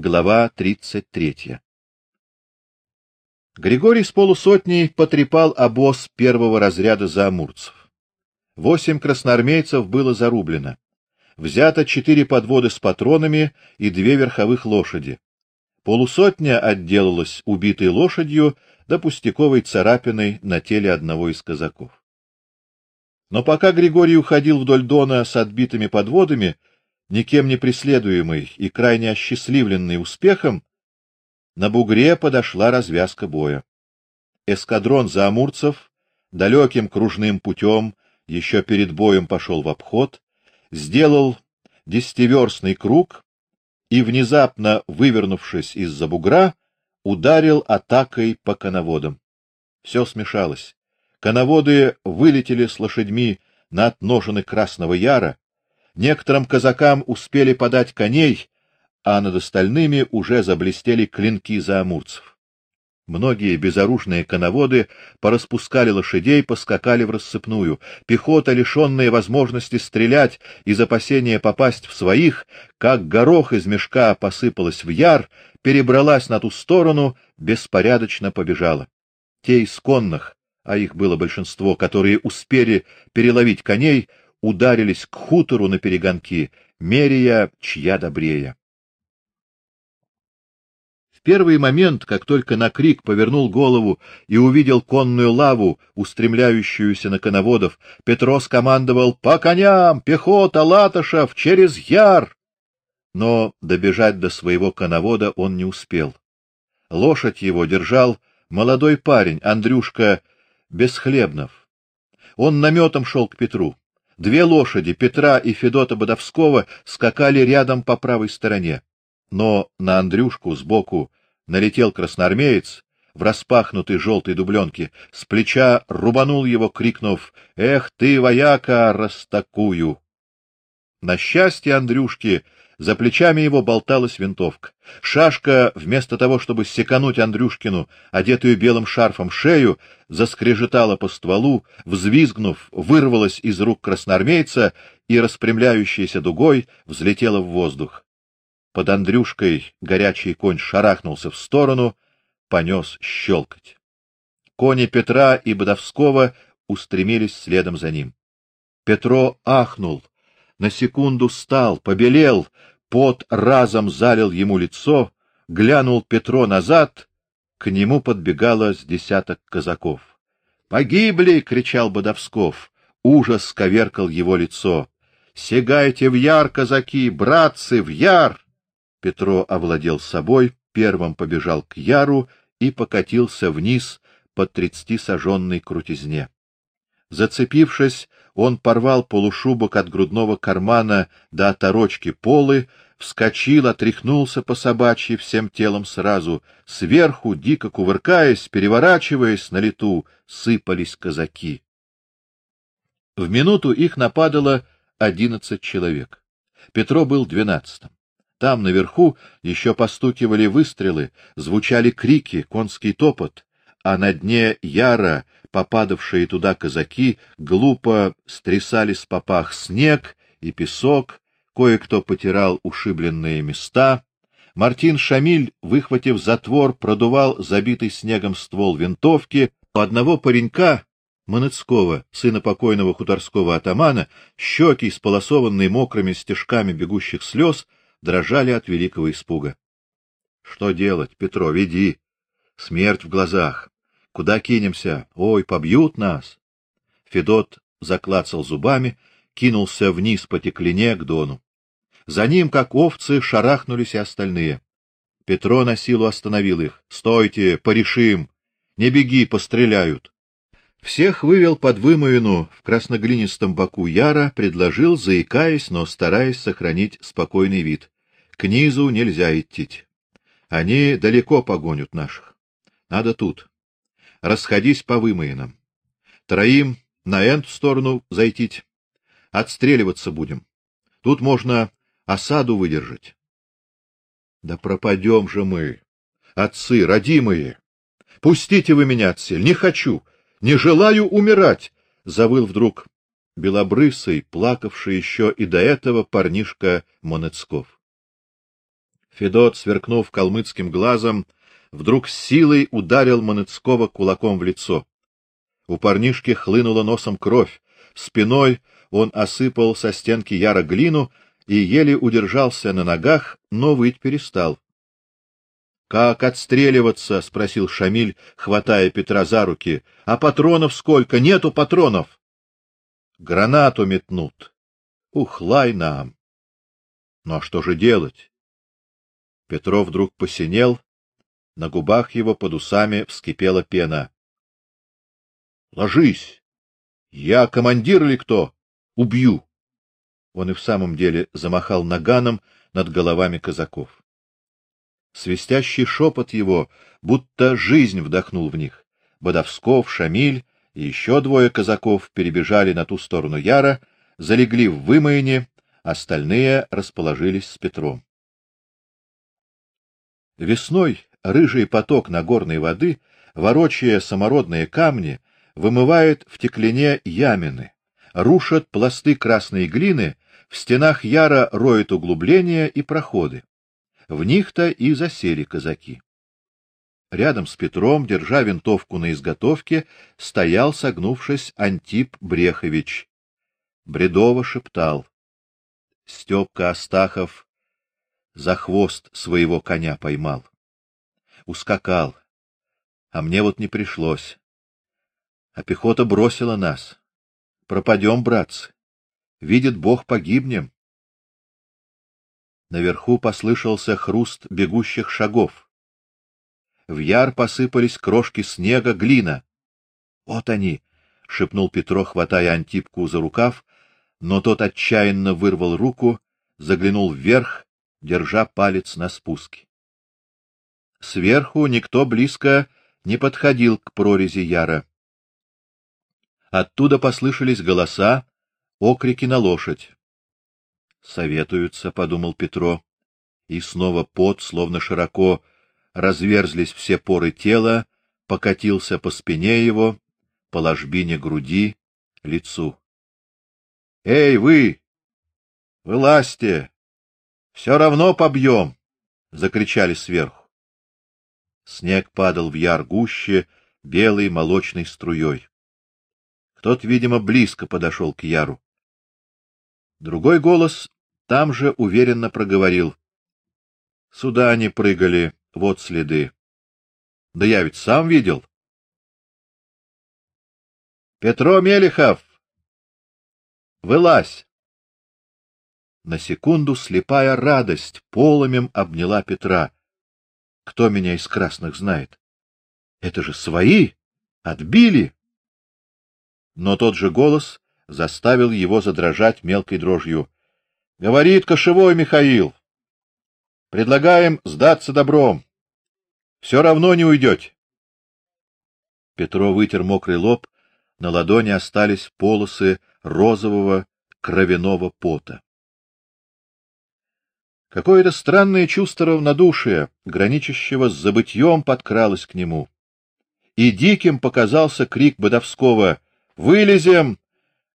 Глава 33. Григорий с полусотней потрепал обоз первого разряда заамурцев. Восемь красноармейцев было зарублено. Взято четыре подводы с патронами и две верховых лошади. Полусотня отделалась убитой лошадью да пустяковой царапиной на теле одного из казаков. Но пока Григорий уходил вдоль Дона с отбитыми подводами, никем не преследуемый и крайне осчастливленный успехом, на бугре подошла развязка боя. Эскадрон заамурцев далеким кружным путем еще перед боем пошел в обход, сделал десятиверстный круг и внезапно вывернувшись из-за бугра, ударил атакой по коноводам. Все смешалось. Коноводы вылетели с лошадьми на отножины Красного Яра, некоторым казакам успели подать коней, а над остальными уже заблестели клинки заамурцев. Многие безоружные коноводы пораспускали лошадей, поскакали в рассыпную. Пехота, лишенная возможности стрелять из опасения попасть в своих, как горох из мешка посыпалась в яр, перебралась на ту сторону, беспорядочно побежала. Те из конных, а их было большинство, которые успели переловить коней, ударились к хутору на перегонки, меряя, чья добрее первый момент, как только на крик повернул голову и увидел конную лаву, устремляющуюся на коноводов, Петро скомандовал: "По коням, пехота, Латышев, через яр!" Но добежать до своего коновода он не успел. Лошадь его держал молодой парень, Андрюшка Бесхлебнов. Он наметом шел к Петру. Две лошади, Петра и Федота Бодовского, скакали рядом по правой стороне. Но на Андрюшку сбоку налетел красноармеец в распахнутой желтой дубленке, с плеча рубанул его, крикнув: "Эх ты, вояка, растакую!" На счастье Андрюшки за плечами его болталась винтовка. Шашка, вместо того, чтобы секануть Андрюшкину, одетую белым шарфом шею, заскрежетала по стволу, взвизгнув, вырвалась из рук красноармейца и распрямляющейся дугой взлетела в воздух. Под Андрюшкой горячий конь шарахнулся в сторону, понес щелкать. Кони Петра и Бодовского устремились следом за ним. Петро ахнул, на секунду стал, побелел, пот разом залил ему лицо, глянул Петро назад, к нему подбегало с десяток казаков. "Погибли!" кричал Бодовсков. Ужас коверкал его лицо. "Сигайте в яр, казаки, братцы, в яр!" Петро овладел собой, первым побежал к яру и покатился вниз по тридцати саженной крутизне. Зацепившись, он порвал полушубок от грудного кармана до оторочки полы, вскочил, отряхнулся по собачьи всем телом сразу, сверху дико кувыркаясь, переворачиваясь на лету, сыпались казаки. В минуту их нападало одиннадцать человек. Петро был двенадцатым. Там наверху еще постукивали выстрелы, звучали крики, конский топот, а на дне яра попадавшие туда казаки глупо стрясали с попах снег и песок, кое-кто потирал ушибленные места. Мартин Шамиль, выхватив затвор, продувал забитый снегом ствол винтовки. У одного паренька Манецкого, сына покойного хуторского атамана, щеки, сполосованные мокрыми стежками бегущих слез, дрожали от великого испуга. Что делать, Петро, веди. Смерть в глазах. Куда кинемся? Ой, побьют нас. Федот заклацал зубами, кинулся вниз по теклине к дону. За ним, как овцы, шарахнулись и остальные. Петро на силу остановил их. Стойте, порешим. Не беги, постреляют. Всех вывел под вымоину в красноглинистом боку яра, предложил, заикаясь, но стараясь сохранить спокойный вид. К низу нельзя идти. Они далеко погонят наших. Надо тут. Расходись по вымоинам. Троим на эту сторону зайти. Отстреливаться будем. Тут можно осаду выдержать. Да пропадем же мы, отцы родимые. Пустите вы меня отсель, не хочу. Не желаю умирать, завыл вдруг белобрысый, плакавший еще и до этого парнишка Монецков. Федот, сверкнув калмыцким глазом, вдруг силой ударил Манецкого кулаком в лицо. У парнишки хлынула носом кровь, спиной он осыпал со стенки яро глину и еле удержался на ногах, но выть перестал. Как отстреливаться, спросил Шамиль, хватая Петра за руки. А патронов сколько? Нету патронов. Гранату метнут. Ухлай нам. Ну а что же делать? Петров вдруг посинел, на губах его под усами вскипела пена. Ложись. Я командир или кто? Убью. Он и в самом деле замахал наганом над головами казаков. Свистящий шепот его будто жизнь вдохнул в них. Бодовсков, Шамиль и еще двое казаков перебежали на ту сторону Яра, залегли в вымоине, остальные расположились с Петром. Весной рыжий поток нагорной воды, ворочая самородные камни, вымывает в теклине ямины, рушат пласты красной глины, в стенах Яра роют углубления и проходы. В них-то и засели казаки. Рядом с Петром, держа винтовку на изготовке, стоял, согнувшись, Антип Брехович. Бредово шептал: Степка Астахов за хвост своего коня поймал. Ускакал. А мне вот не пришлось. А пехота бросила нас. Пропадем, братцы. Видит Бог, погибнем. Наверху послышался хруст бегущих шагов. В яр посыпались крошки снега, глина. Вот они, шепнул Петро, хватая Антипку за рукав, но тот отчаянно вырвал руку, заглянул вверх, держа палец на спуске. Сверху никто близко не подходил к прорези яра. Оттуда послышались голоса, окрики на лошадь. Советуются, подумал Петро, и снова пот, словно широко разверзлись все поры тела, покатился по спине его, по ложбине груди, лицу. Эй, вы! Вылазьте! Все равно побьем! — закричали сверху. Снег падал в яр гуще белой молочной струей. Кто-то, видимо, близко подошел к яру. Другой голос там же уверенно проговорил: "Сюда они прыгали, вот следы. Да я ведь сам видел". Петро Мелихов, вылазь. На секунду слепая радость полымем обняла Петра. Кто меня из красных знает? Это же свои, отбили. Но тот же голос заставил его задрожать мелкой дрожью. Говорит кошевой Михаил. Предлагаем сдаться добром. Все равно не уйдете. Петро вытер мокрый лоб, на ладони остались полосы розового кровяного пота. Какое-то странное чувство равнодушия, граничащего с забытьем, подкралось к нему. И диким показался крик Бодовского: "Вылезем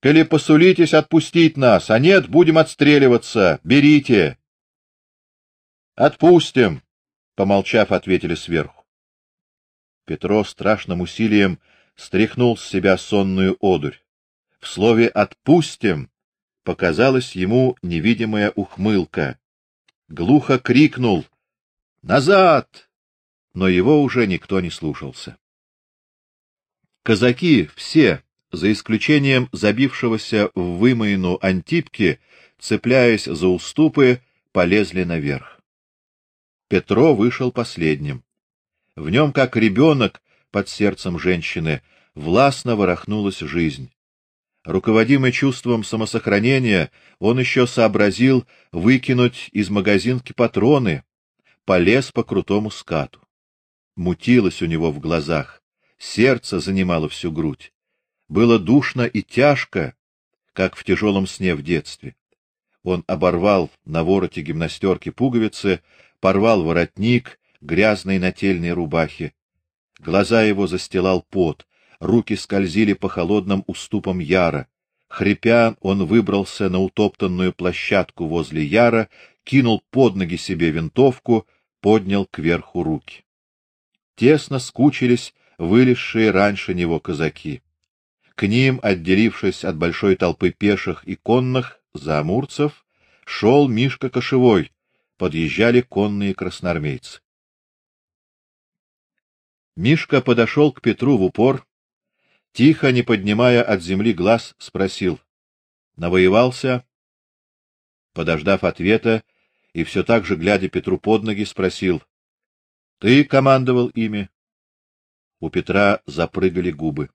Коли посулитесь отпустить нас, а нет, будем отстреливаться. Берите. Отпустим, помолчав, ответили сверху. Петро страшным усилием стряхнул с себя сонную одурь. В слове отпустим показалась ему невидимая ухмылка. Глухо крикнул: "Назад!" Но его уже никто не слушался. Казаки все за исключением забившегося в вымоину Антипки, цепляясь за уступы, полезли наверх. Петро вышел последним. В нем, как ребенок под сердцем женщины, властно ворохнулась жизнь. Руководимый чувством самосохранения, он еще сообразил выкинуть из магазинки патроны, полез по крутому скату. Мутилось у него в глазах, сердце занимало всю грудь. Было душно и тяжко, как в тяжелом сне в детстве. Он оборвал на вороте гимнастерки пуговицы, порвал воротник грязной нательной рубахи. Глаза его застилал пот, руки скользили по холодным уступам яра. Хрипя, он выбрался на утоптанную площадку возле яра, кинул под ноги себе винтовку, поднял кверху руки. Тесно скучились вылезшие раньше него казаки. К ним, отделившись от большой толпы пеших и конных заамурцев, шел Мишка Кошевой, подъезжали конные красноармейцы. Мишка подошел к Петру в упор, тихо, не поднимая от земли глаз, спросил: "Навоевался?" Подождав ответа и все так же глядя Петру под ноги, спросил: "Ты командовал ими?" У Петра запрыгали губы.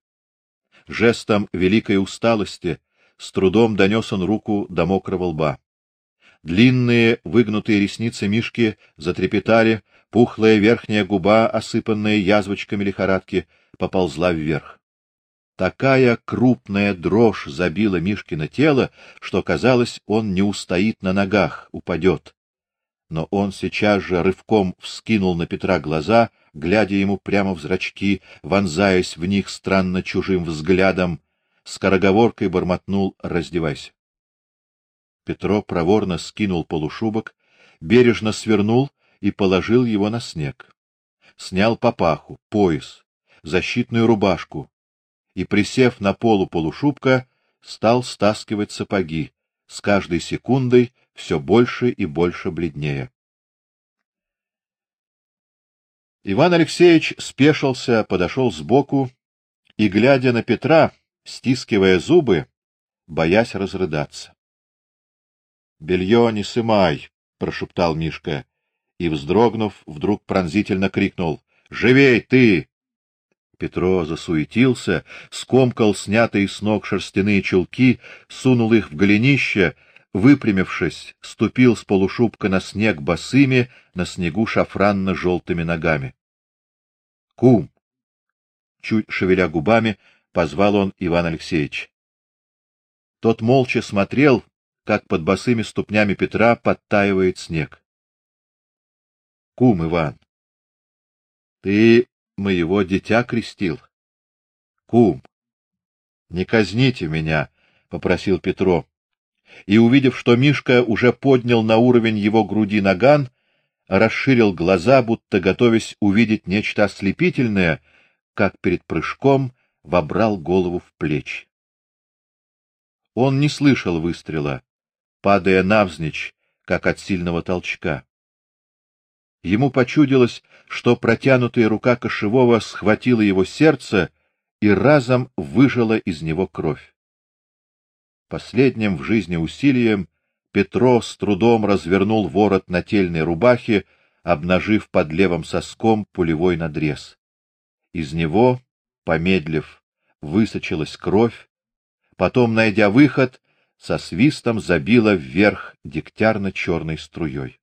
Жестом великой усталости с трудом донес он руку до мокрого лба. Длинные выгнутые ресницы Мишки затрепетали, пухлая верхняя губа, осыпанная язвочками лихорадки, поползла вверх. Такая крупная дрожь забила Мишкино тело, что казалось, он не устоит на ногах, упадет. Но он сейчас же рывком вскинул на Петра глаза, глядя ему прямо в зрачки, вонзаясь в них странно чужим взглядом, скороговоркой бормотнул: "Раздевайся". Петро проворно скинул полушубок, бережно свернул и положил его на снег. Снял папаху, пояс, защитную рубашку и, присев на полу полушубка, стал стаскивать сапоги, с каждой секундой все больше и больше бледнее. Иван Алексеевич спешился, подошел сбоку и, глядя на Петра, стискивая зубы, боясь разрыдаться. Белье не сымай, прошептал Мишка и вздрогнув, вдруг пронзительно крикнул: "Живей ты!" Петро засуетился, скомкал снятые с ног шерстяные чулки, сунул их в голенище, выпрямившись, ступил с полушубка на снег босыми, на снегу шафранно желтыми ногами. Кум, чуть шевеля губами, позвал он Иван Алексеевич. Тот молча смотрел, как под босыми ступнями Петра подтаивает снег. Кум Иван, ты моего дитя крестил. Кум, не казните меня, попросил Петро. И увидев, что Мишка уже поднял на уровень его груди наган, расширил глаза, будто готовясь увидеть нечто ослепительное, как перед прыжком вобрал голову в плечи. Он не слышал выстрела, падая навзничь, как от сильного толчка. Ему почудилось, что протянутая рука кошевого схватила его сердце и разом выжила из него кровь. Последним в жизни усилием Петро с трудом развернул ворот нательной рубахи, обнажив под левым соском пулевой надрез. Из него, помедлив, высочилась кровь, потом, найдя выход, со свистом забила вверх дегтярно черной струей.